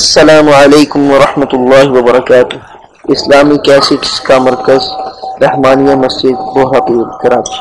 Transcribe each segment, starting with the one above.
السلام علیکم ورحمۃ اللہ وبرکاتہ۔ اسلامی کیسٹس کا مرکز رحمانیہ مسجد بہاپور کراچی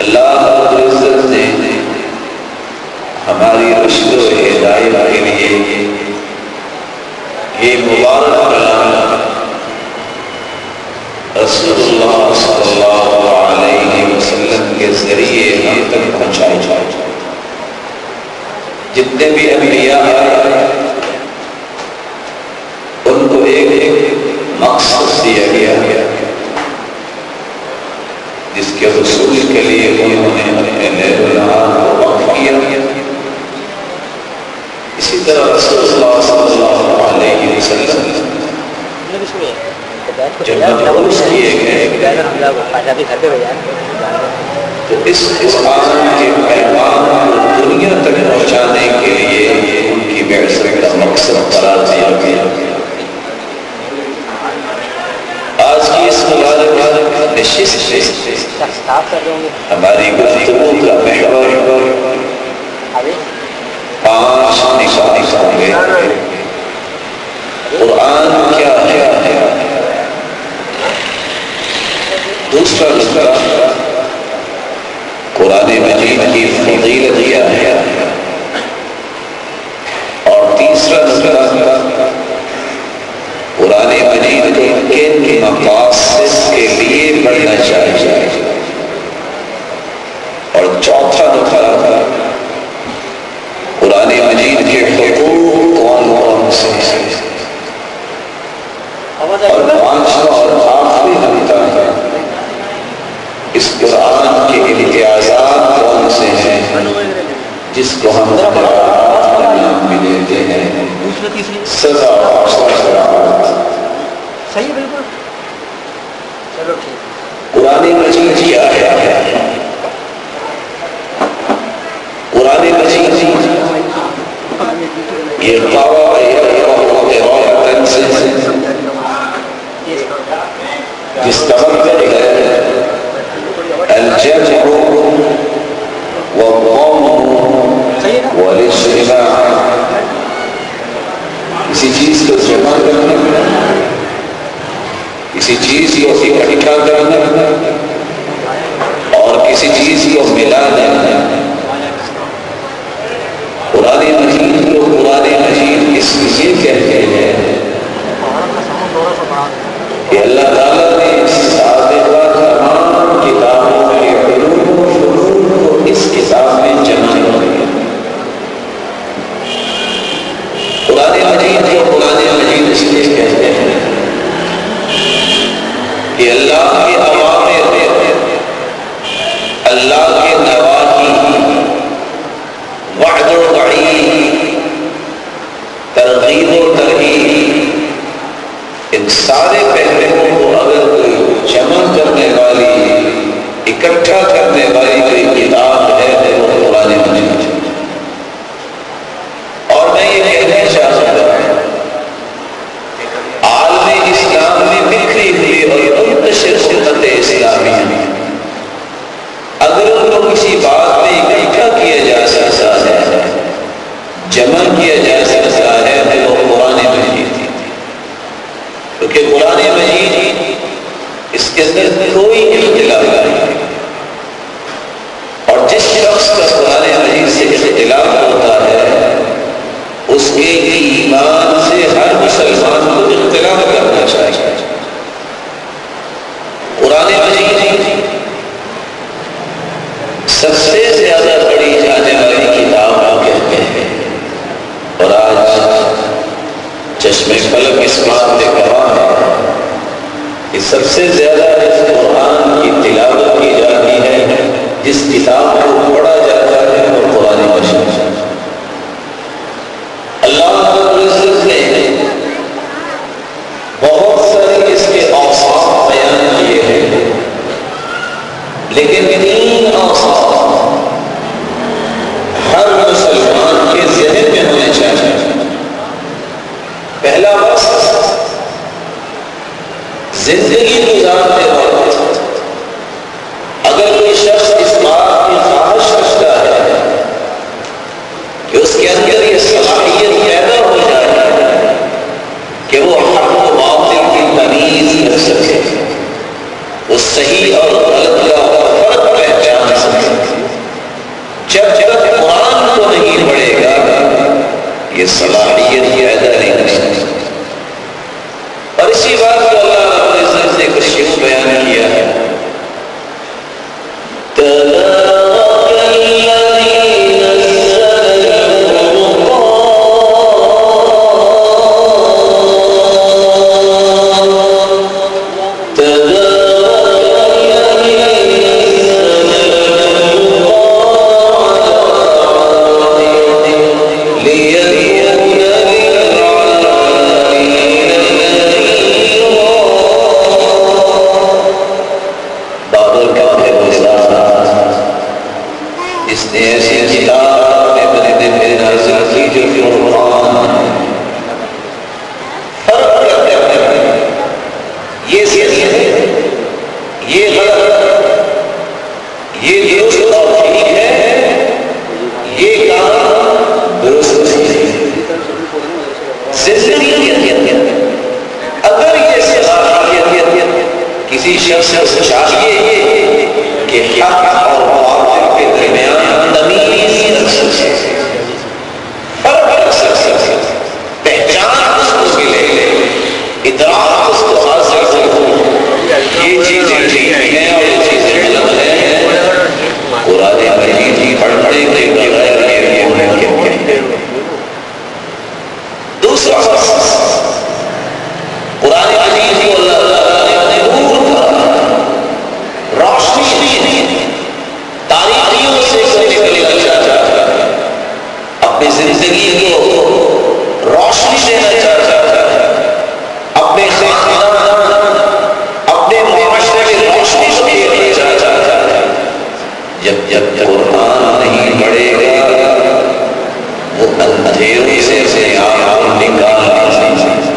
اللہ رب العزت نے ہماری رشد و ہدایت کے لیے یہ مبارک کلام رسول اللہ صلی اللہ علیہ وسلم کے ذریعے ہم تک پہنچائی جائے۔ جتنے بھی انبیاء ہیں، ان کو ایک ایک مقصد دیا گیا ہے۔ جس کے حصول کے لیے انہوں نے کو وقف کیا۔ اسی طرح رسول اللہ صلی اللہ علیہ وسلم جب مبعوث کیے گئے تو اس قرآن کے پیغام کو دنیا تک پہنچانے کے لیے ان کی بعثت کا مقصد قرار دیا گیا۔ آج کی اس مبارک نشست سے ہماری گفتگو کا محور پانچ نشان ہوں گے۔ قرآن کیا ہے؟ دوسرا نقطہ قرآن مجید کی جس کو ہم بھی دیتے ہیں سزا بالکل چلو ٹھیک قرآن مجید کیا ہے قرآن مجید یہ قواعد سے جس کا مطلب ہے الجمع والاجتماع کسی چیز کو جمع کرنا کسی چیز کو اکٹھا کرنا اور کسی چیز کو ملا دینا سارے پہلوؤں کو اگر کوئی جمع کرنے والی، اکٹھا کرنے والی کوئی کتاب ہے تو وہ قرآن مجید اور میں یہ کہنا چاہتا ہوں، عالم اسلام نے بکھری ہوئی اور منتشر سنت اسلامی اگر ان کو کسی بات کوئی اختلاف نہیں۔ اور جس شخص کا قرآن مجید سے اختلاف ہوتا ہے، اس کے ایمان سے ہر مسلمان کو اختلاف کرنا چاہیے۔ قرآن مجید سب سے زیادہ پڑھی جانے والی کتاب ہم کہتے ہیں۔ اور آج چشمے فلک اس بات نے کہا ہے کہ سب سے زیادہ جب قرآن نہیں پڑے گا وہ اندھیروں سے آپ نکالا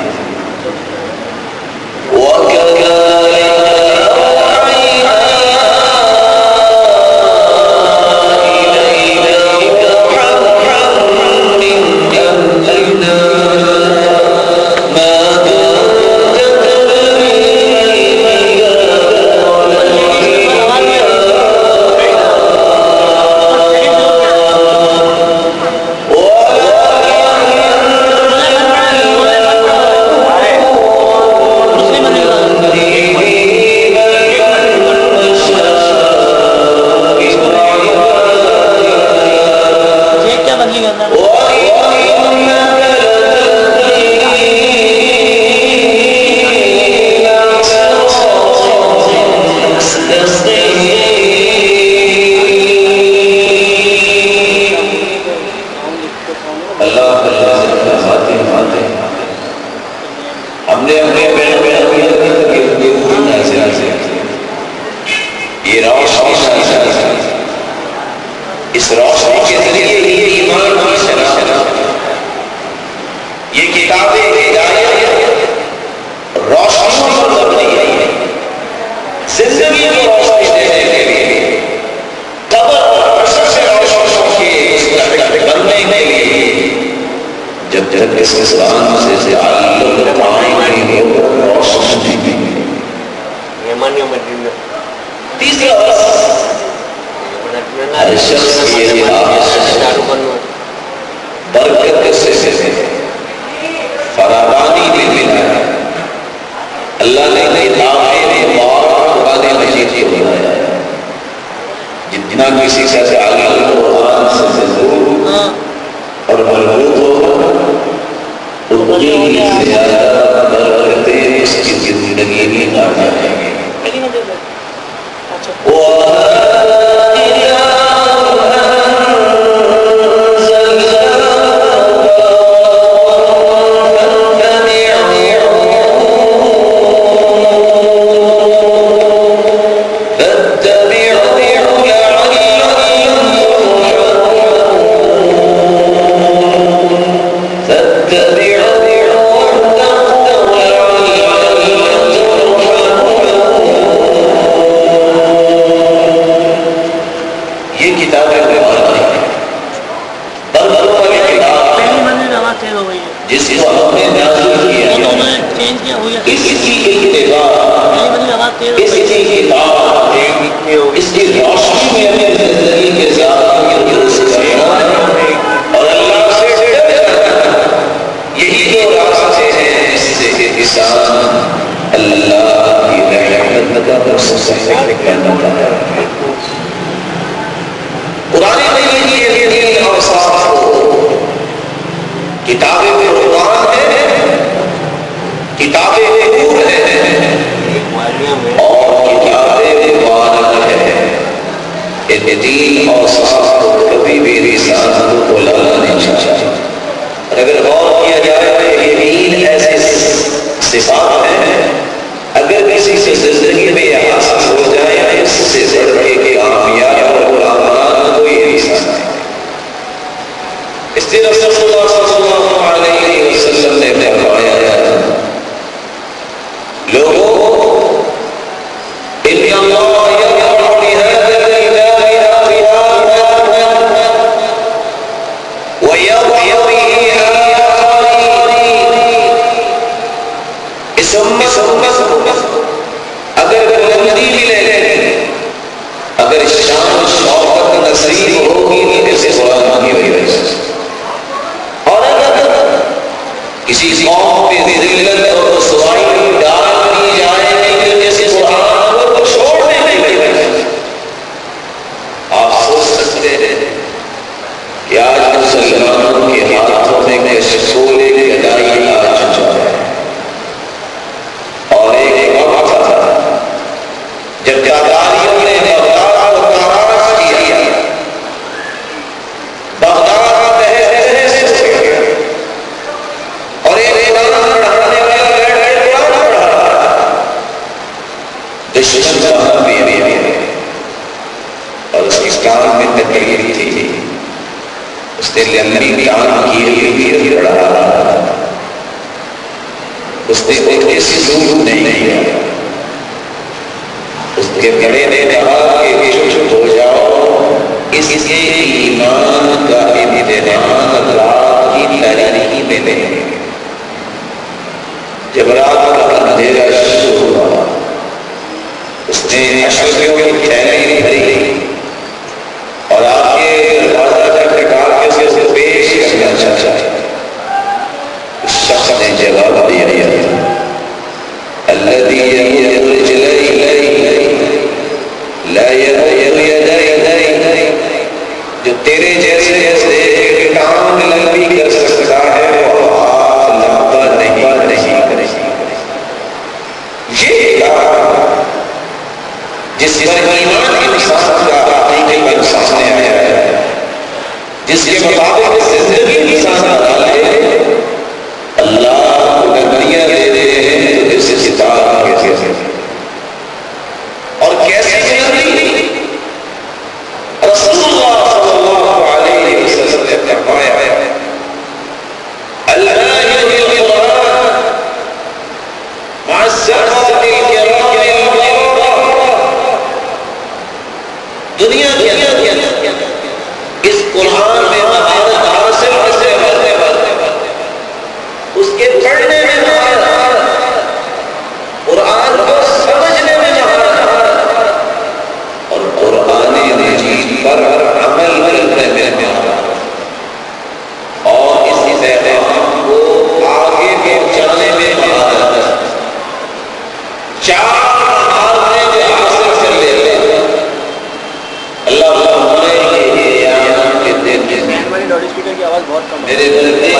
میرے دل میں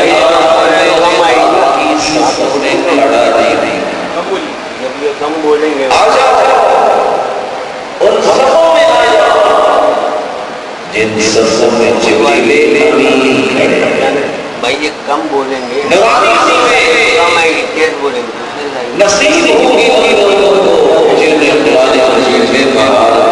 نصیب ہوگی جن نے قرآن مجید میں کہا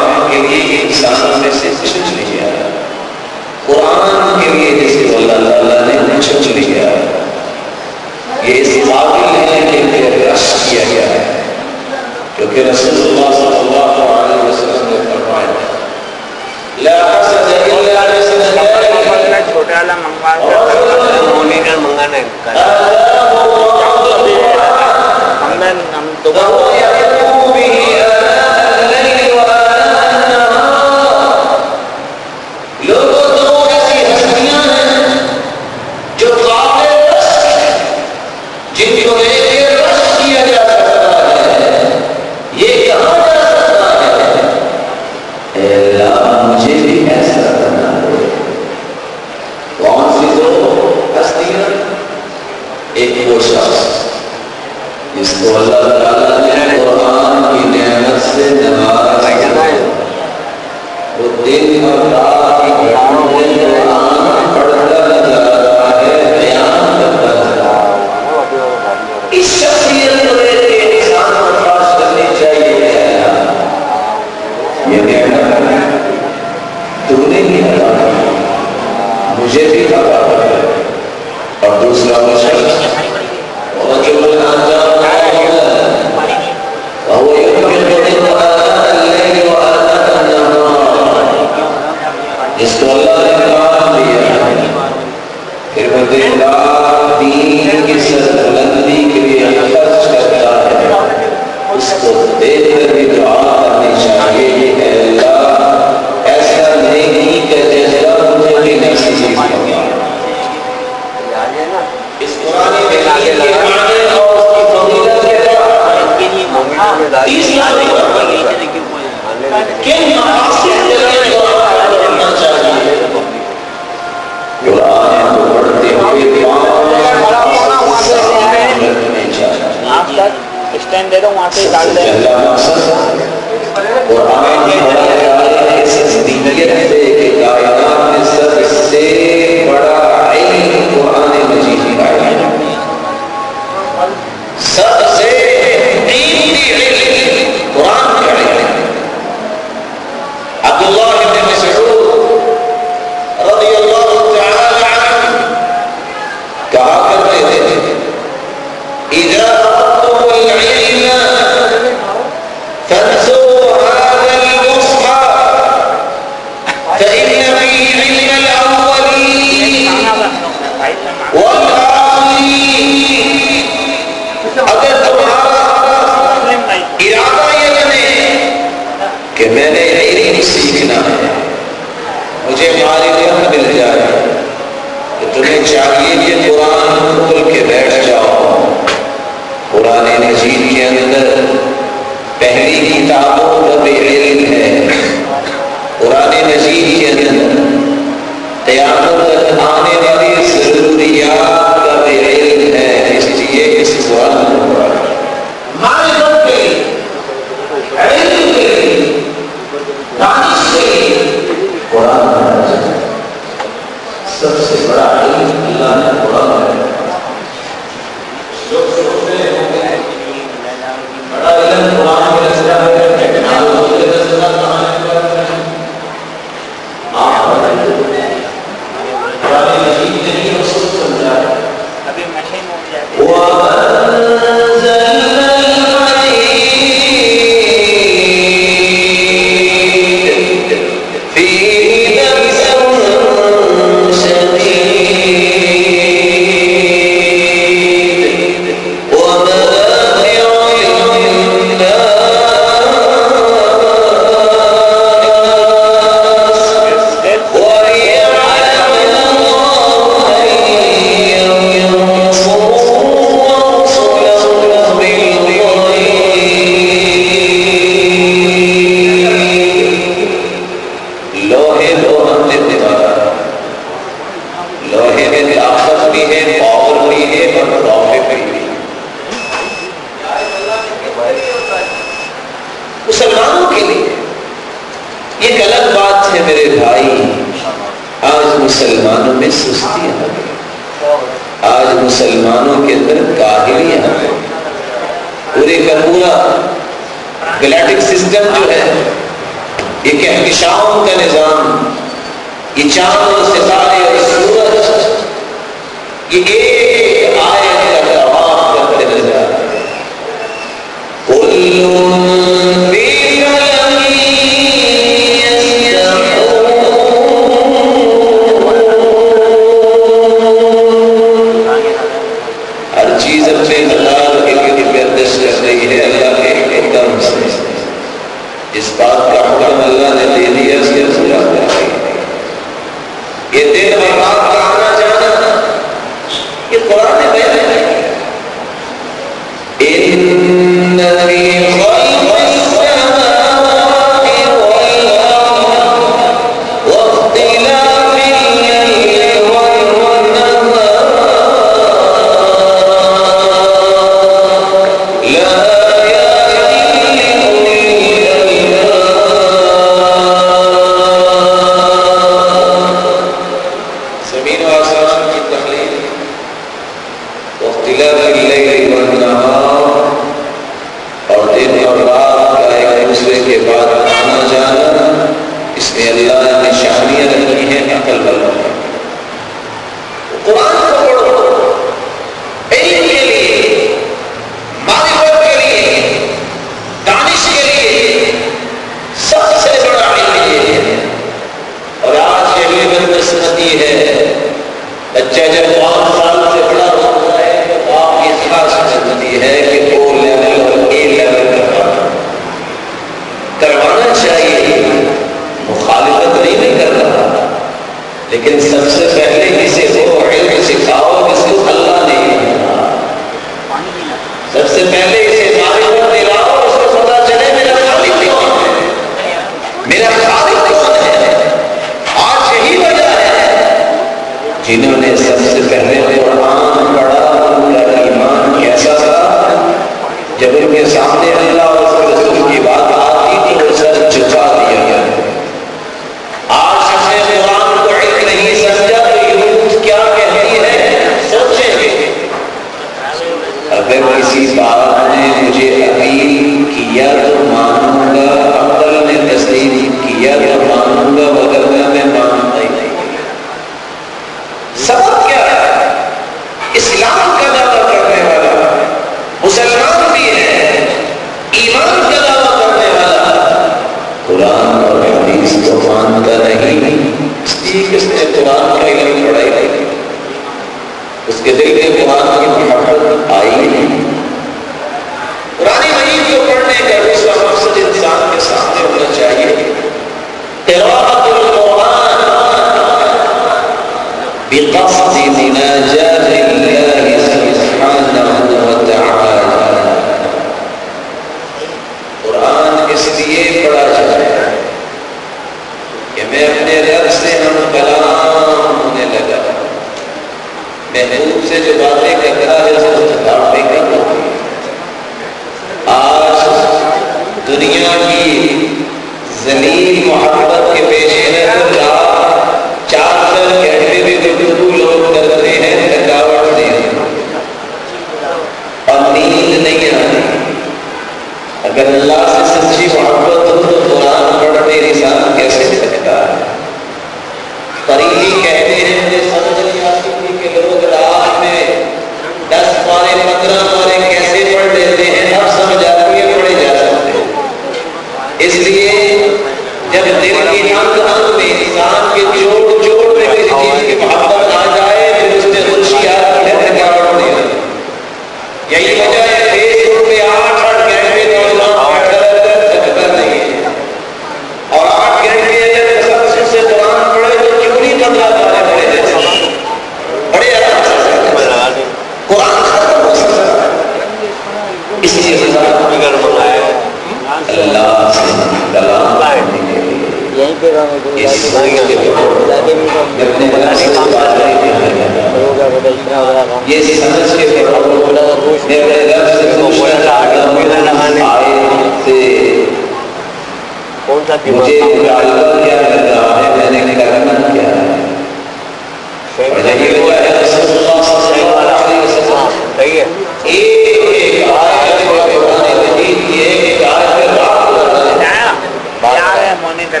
بات کر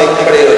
کے کھڑے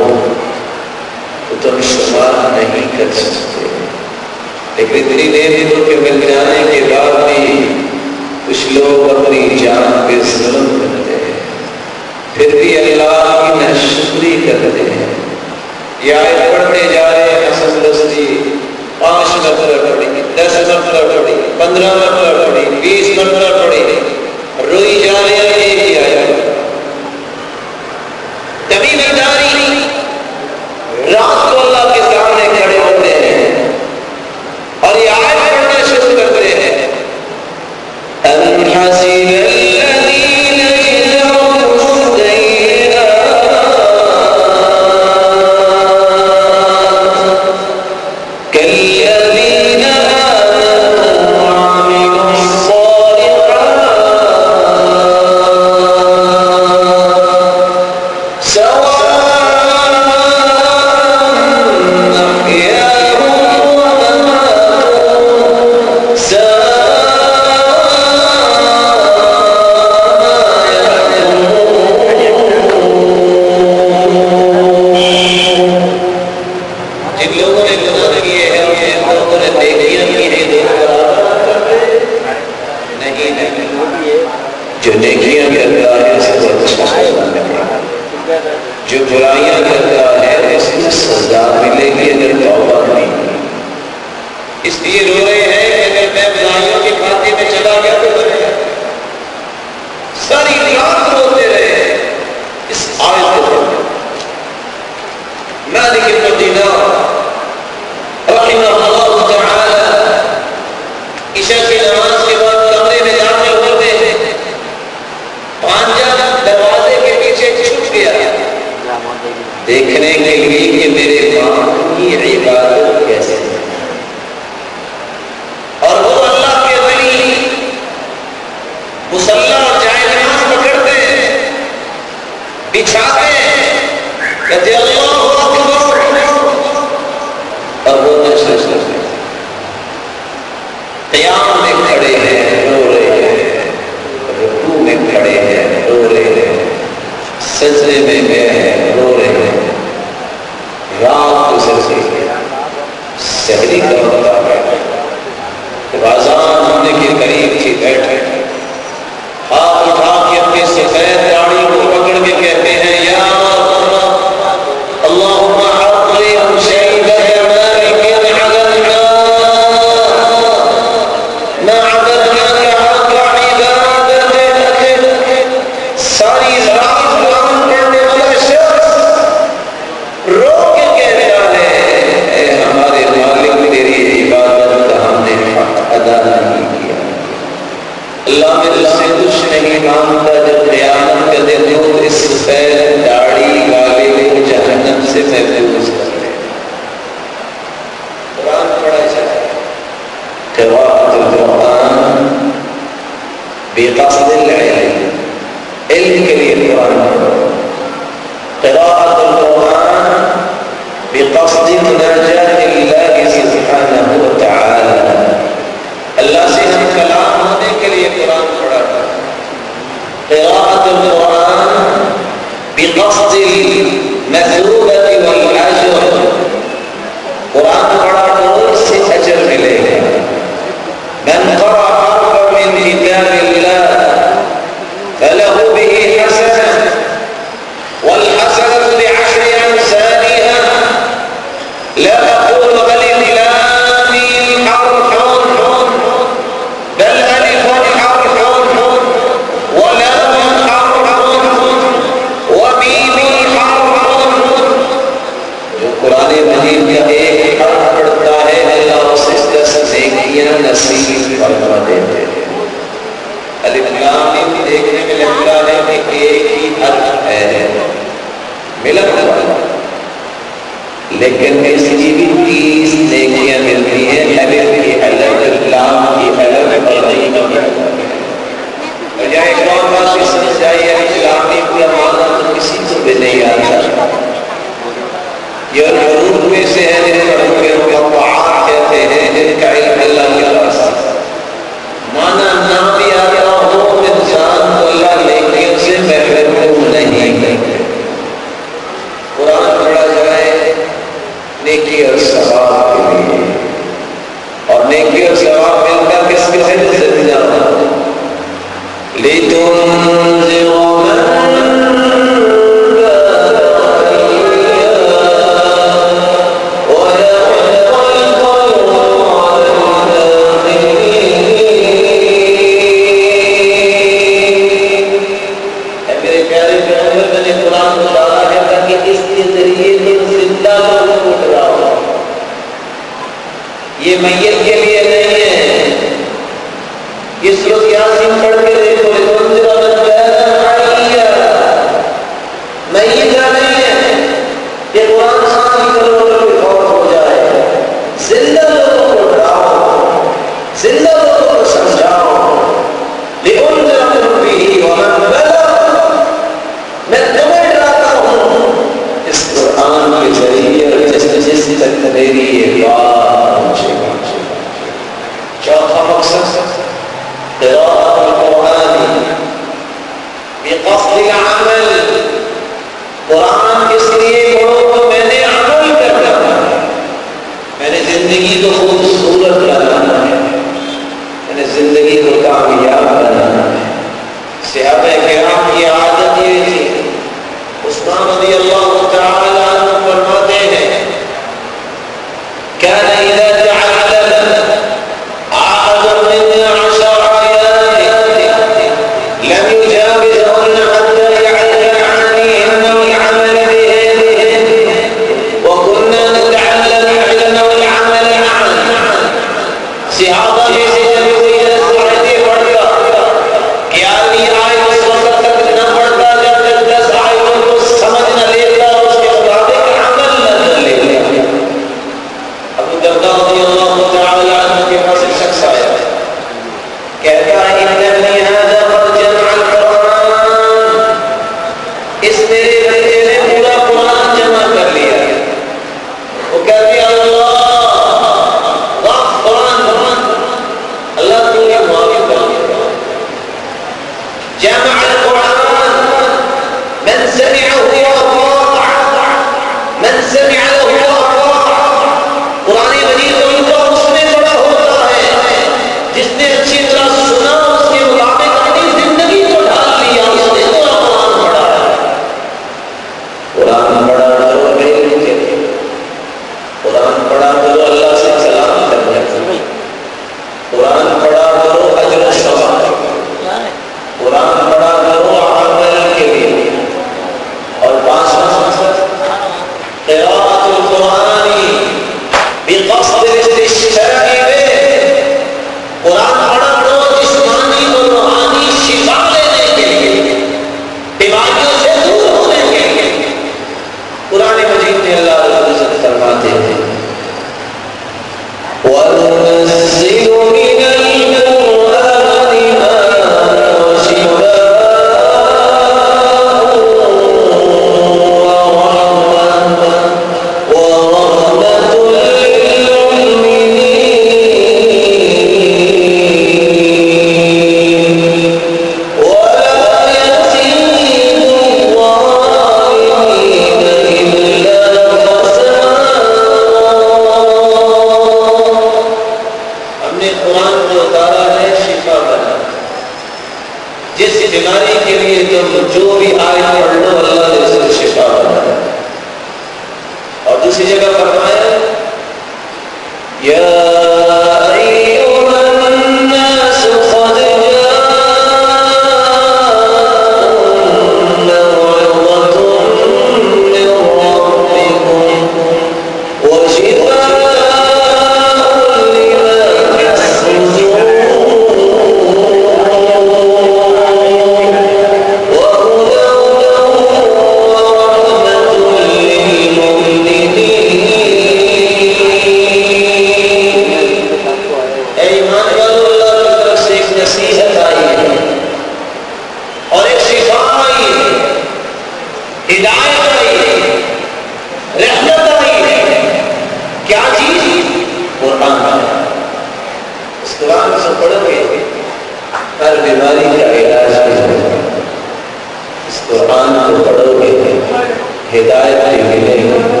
ہدایت کے ملے ہیں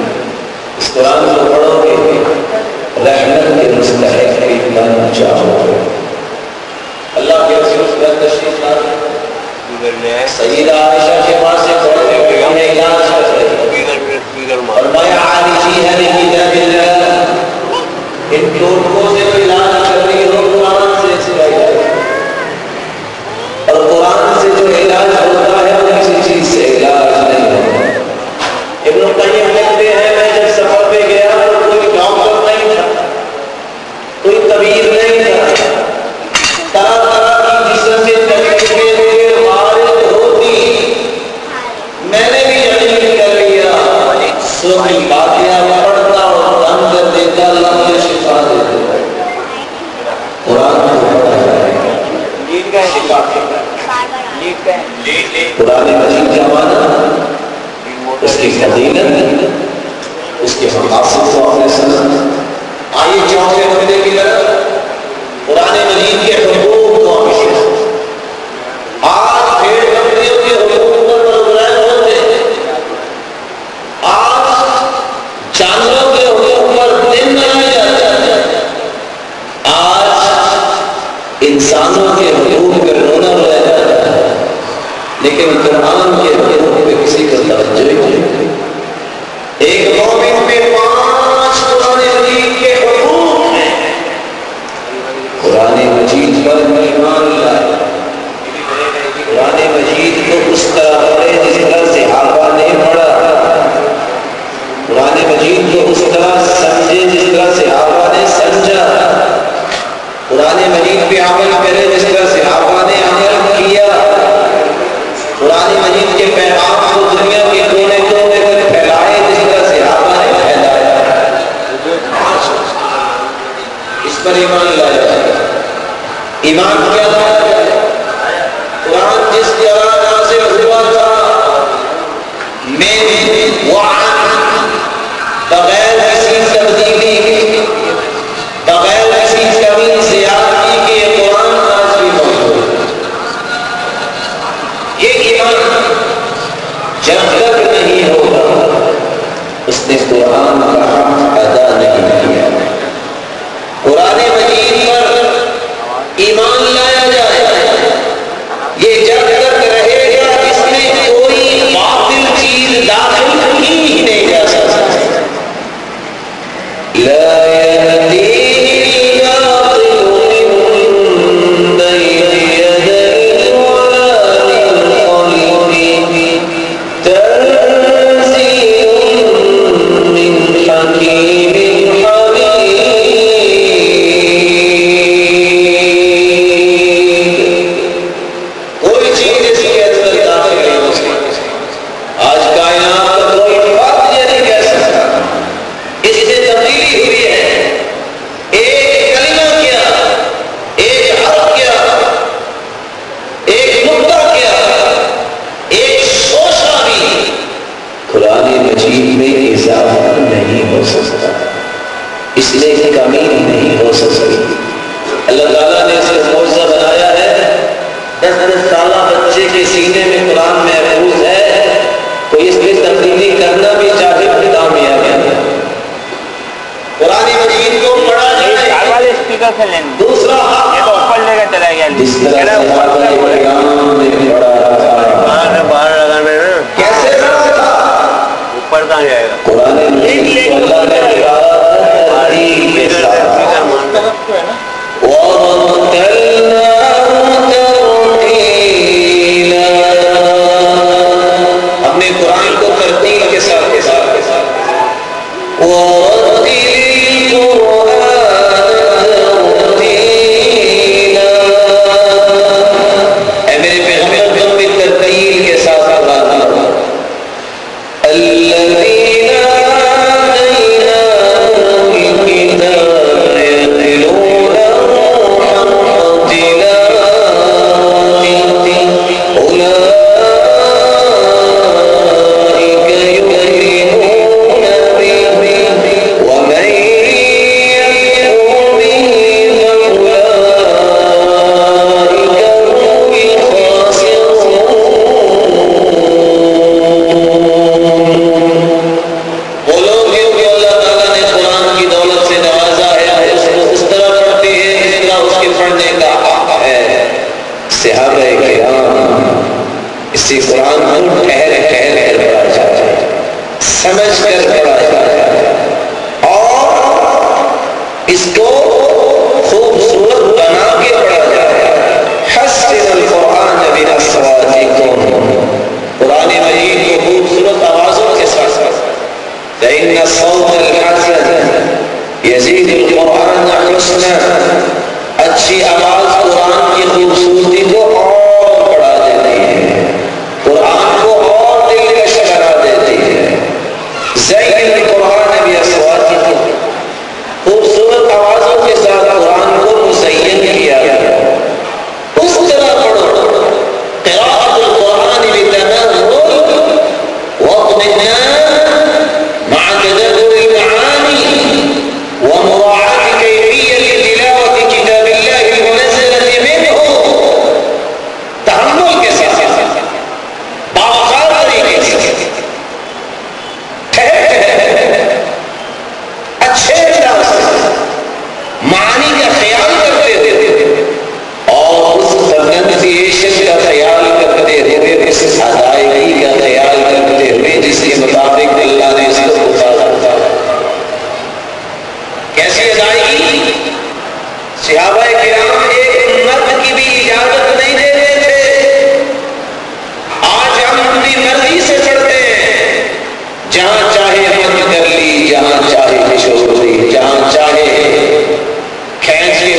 اس قرآن کو پڑھو گے۔ رحمت کے مستحق بھی بن جاؤ گے۔ اللہ کے اس وقت تشریف لانا سعید عائشہ کے پاس سے پڑھتے ہوئے ہم نے یاد کر رہے ہیں فرمایا، عالی جی ہے، نہیں جب اللہ ان ٹوٹکوں سے کی حقیقت اس کے مقاصد کو اپنے ساتھ آئیے چوتھے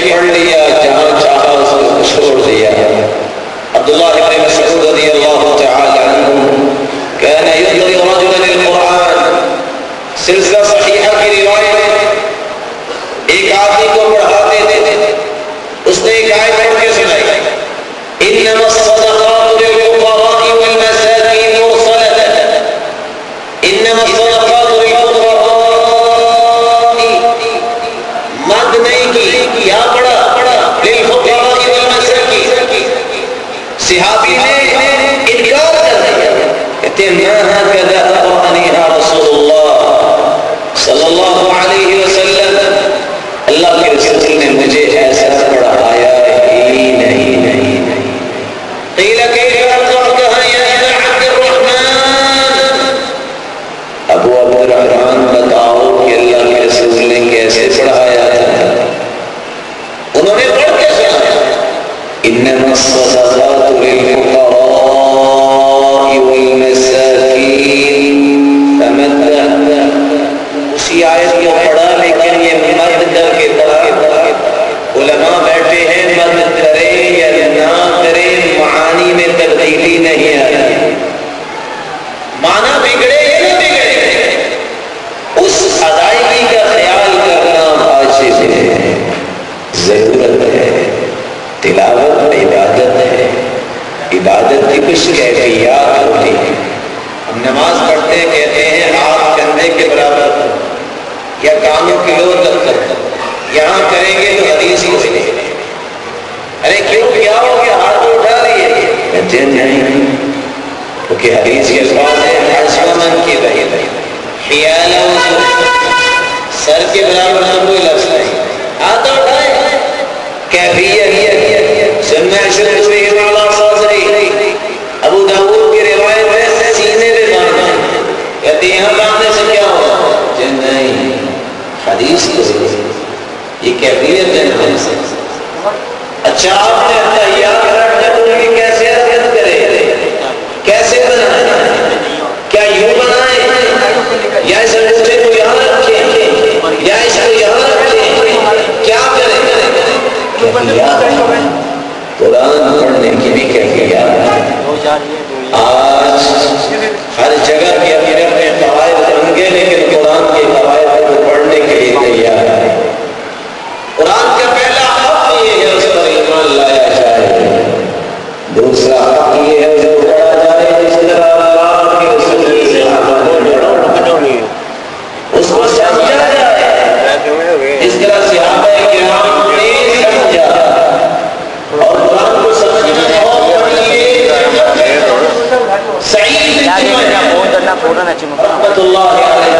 پڑھ لیا کیفیت ہے حدیث اچھا رحمت اللہ علیہ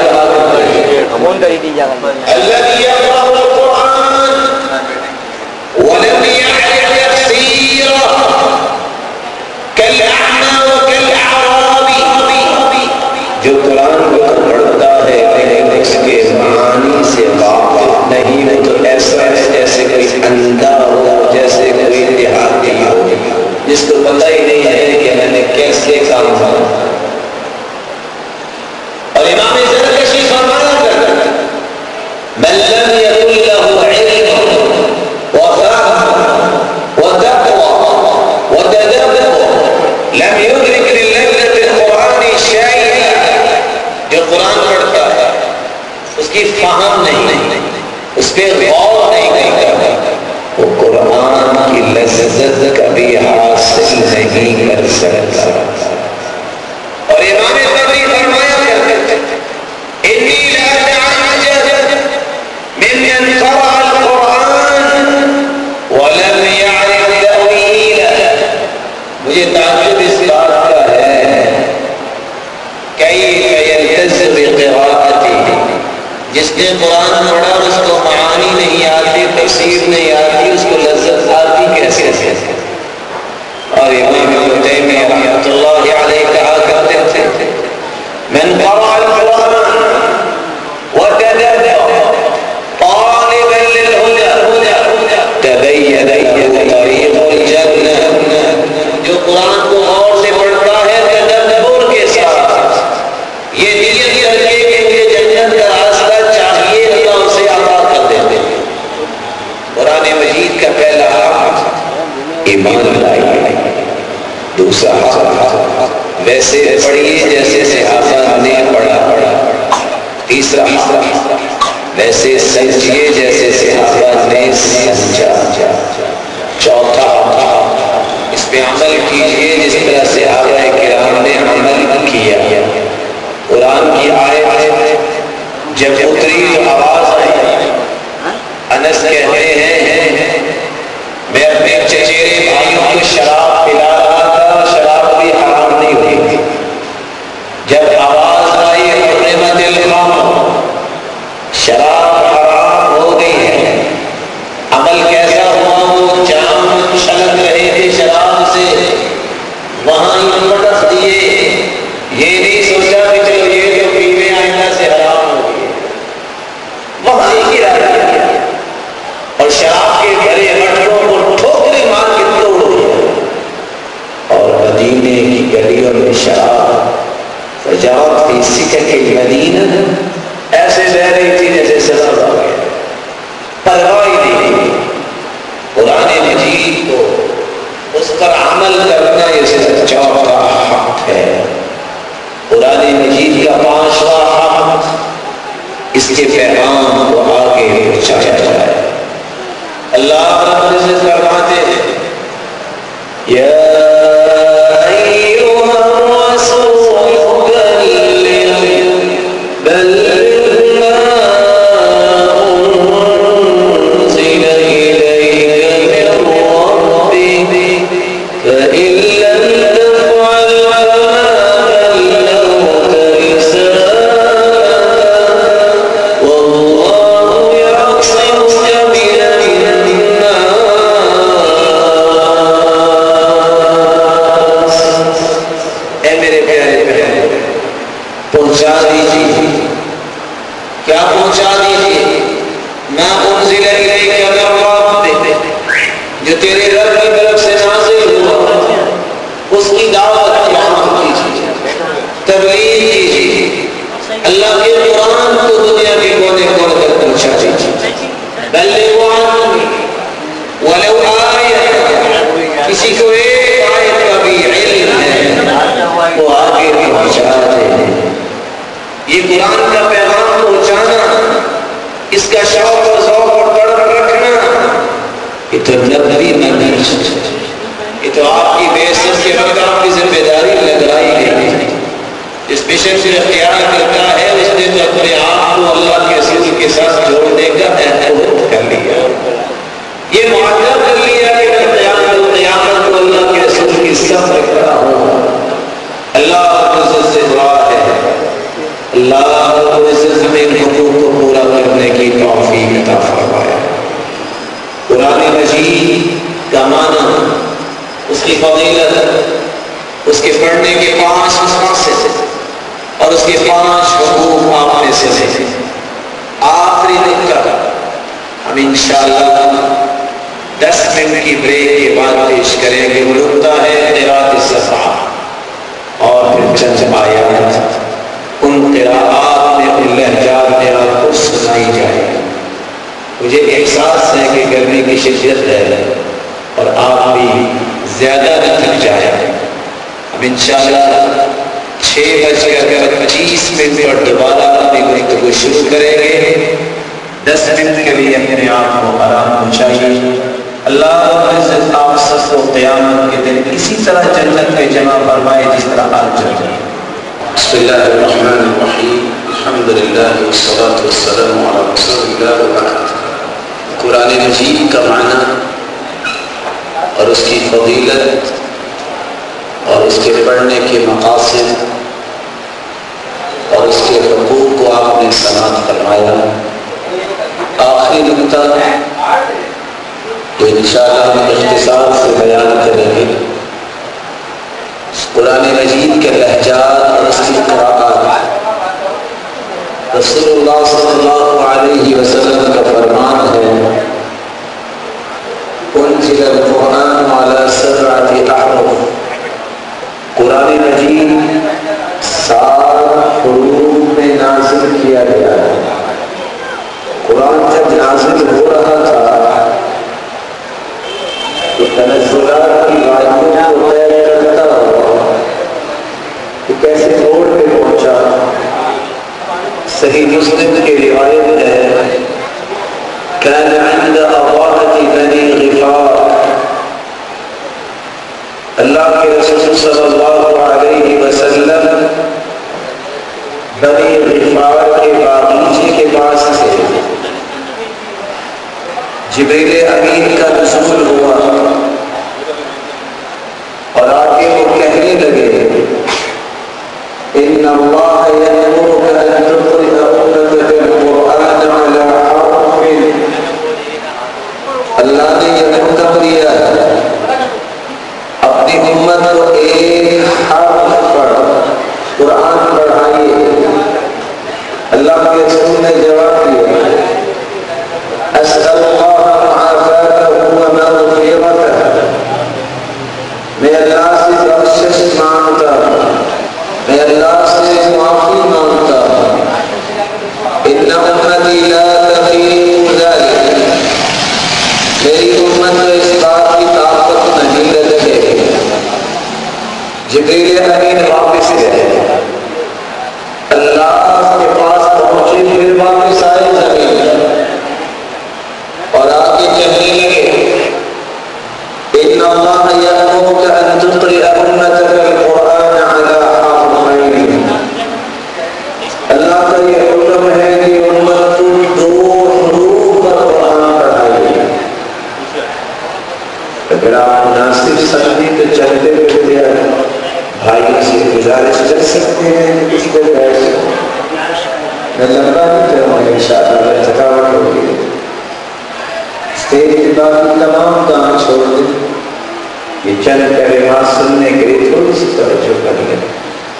چند کلمات سننے کے لیے تھوڑی سی توجہ کر لیں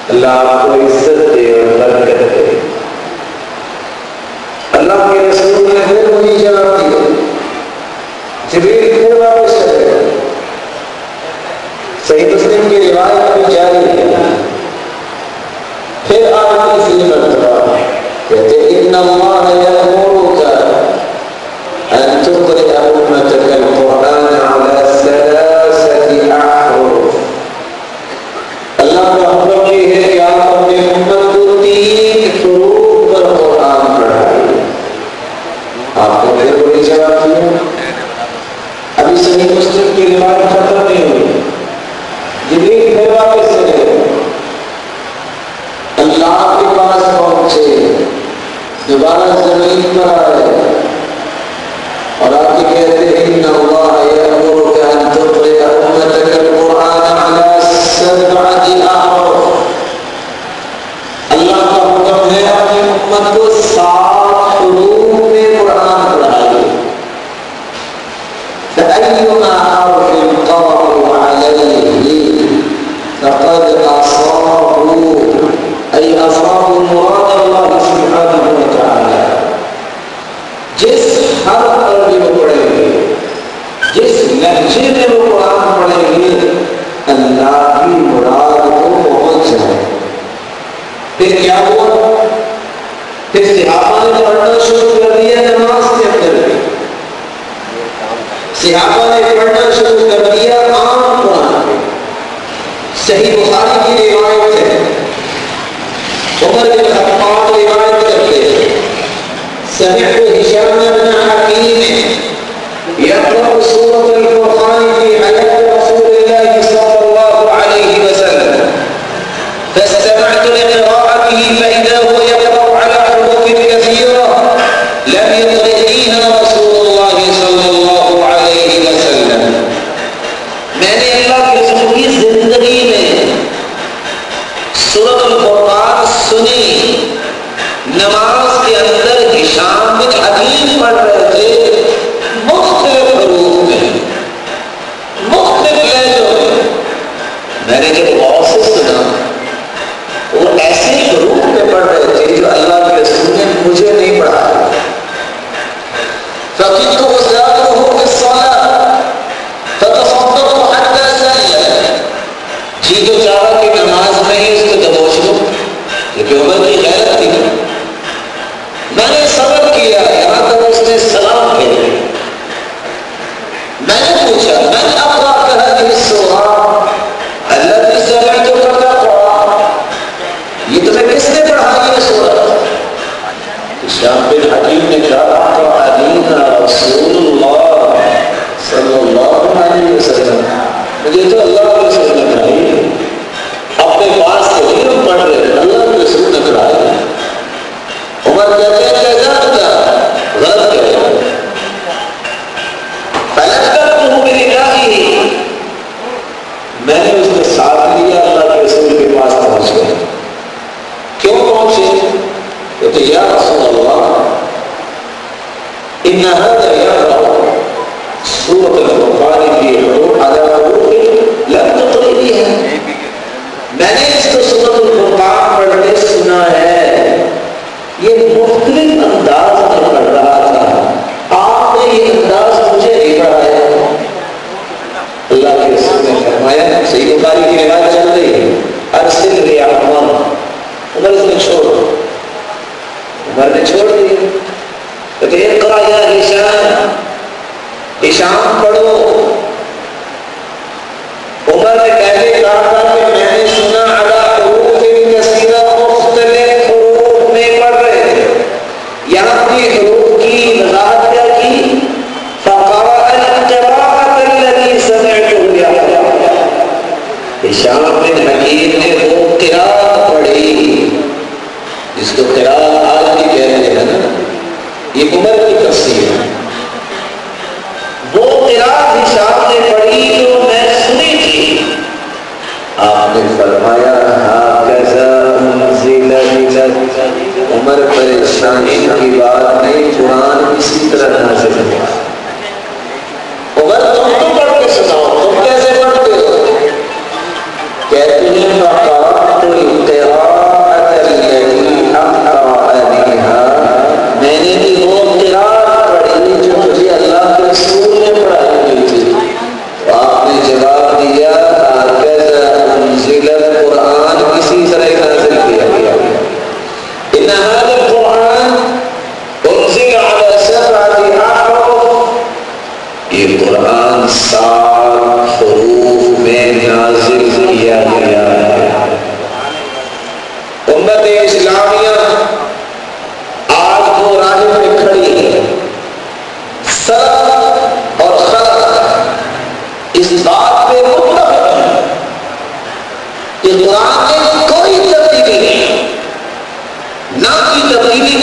اللہ آپ کو عزت دے اور برکت دے۔ اللہ کے رسول نے ہر کوئی جواب دیا جبریل پھر واپس چلے گئے صحیح مسلم کی روایت میں جاری ہے۔ پھر آپ کی مرتبہ کہتے ان اللہ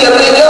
تبدیلی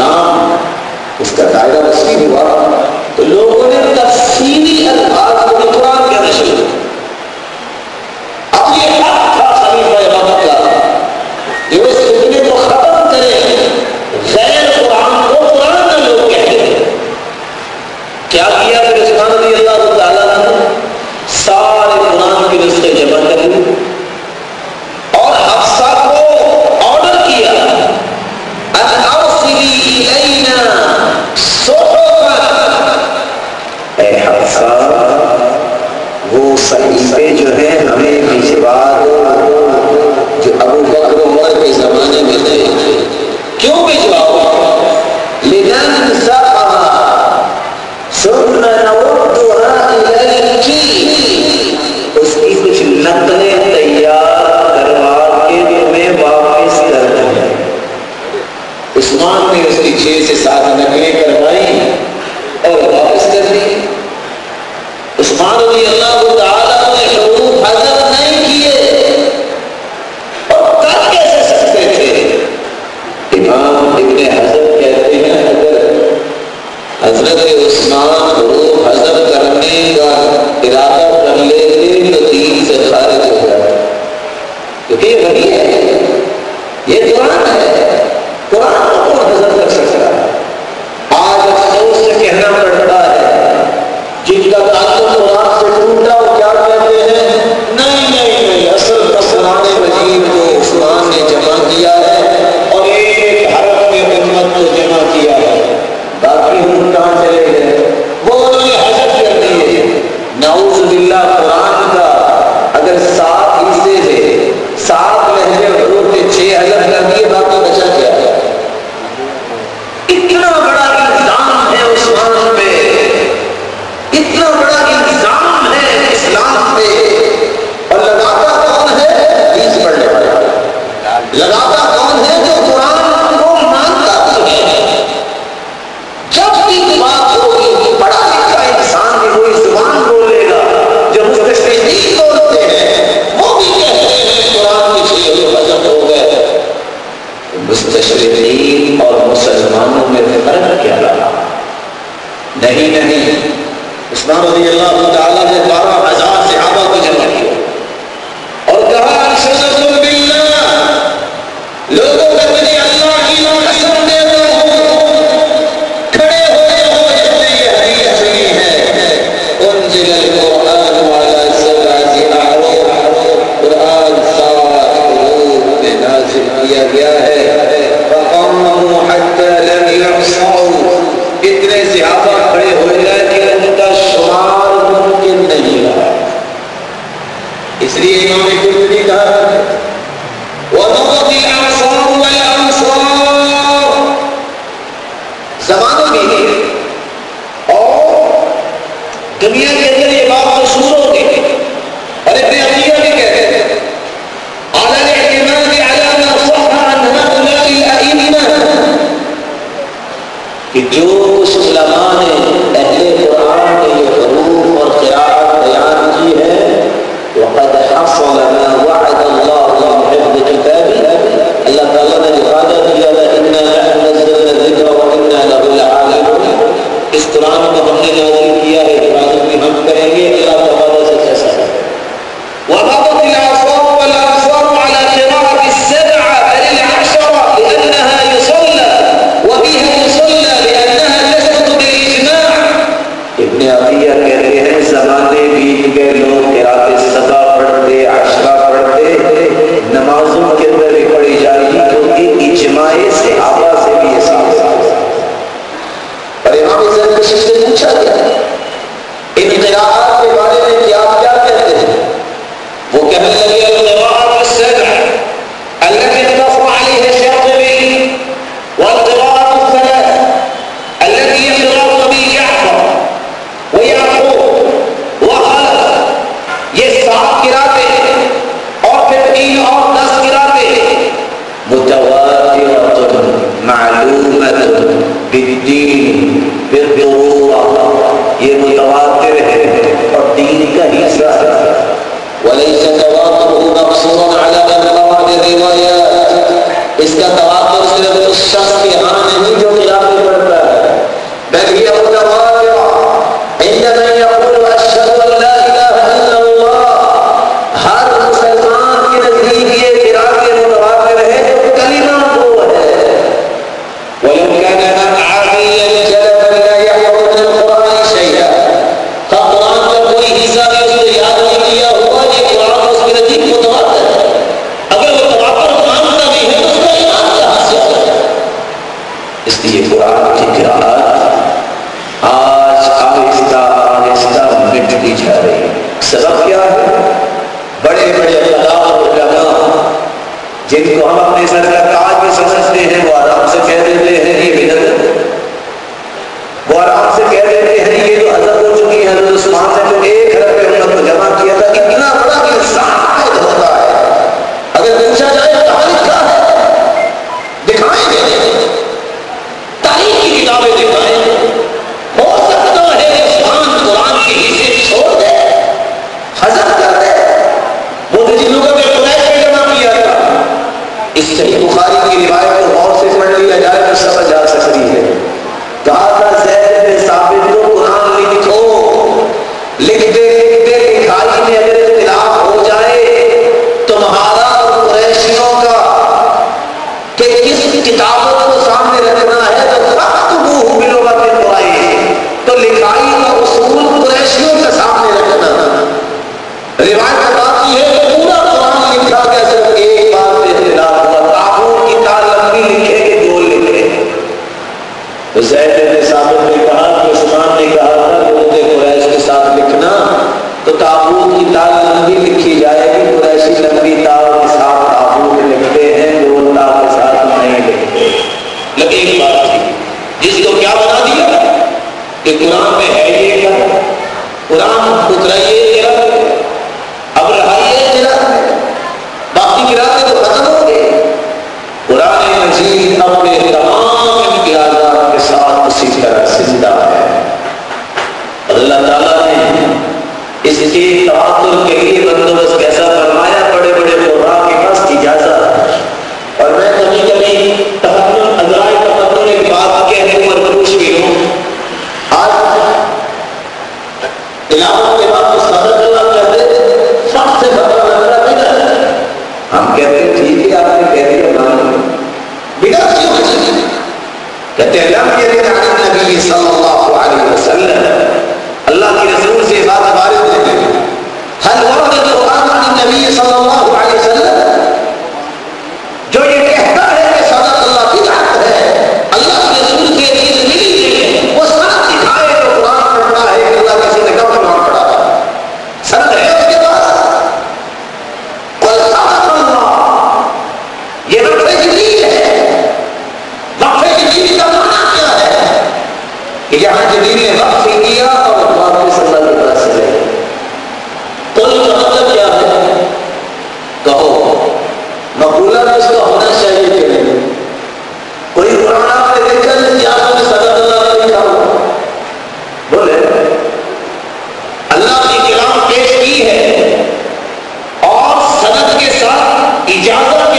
اسلام اس کا دائرہ وسیع ہوا۔ ٹوٹا کہتے ہیں۔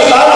کے ساتھ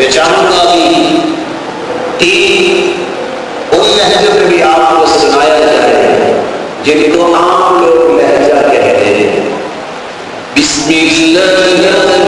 بیچاروں کا بھی تین میں بھی آپ کو سنایا جائے جن کو عام لوگ لہجہ کہتے ہیں۔ بسم اللہ